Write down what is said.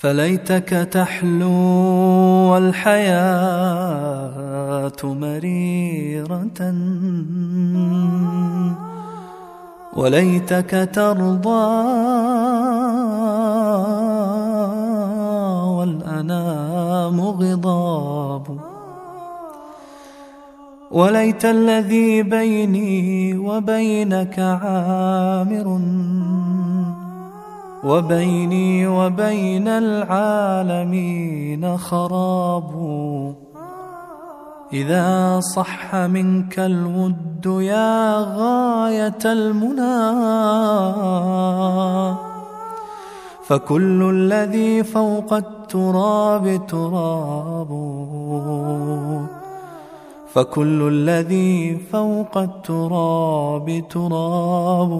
فليتك تحلو والحياة مريرة. وليتك ترضى والأنام غضاب. وليت الذي بيني وبينك عامر. وبيني وبين العالمين خراب. إذا صح منك الود يا غاية المنى فكل الذي فوق التراب تراب. فكل الذي فوق التراب تراب.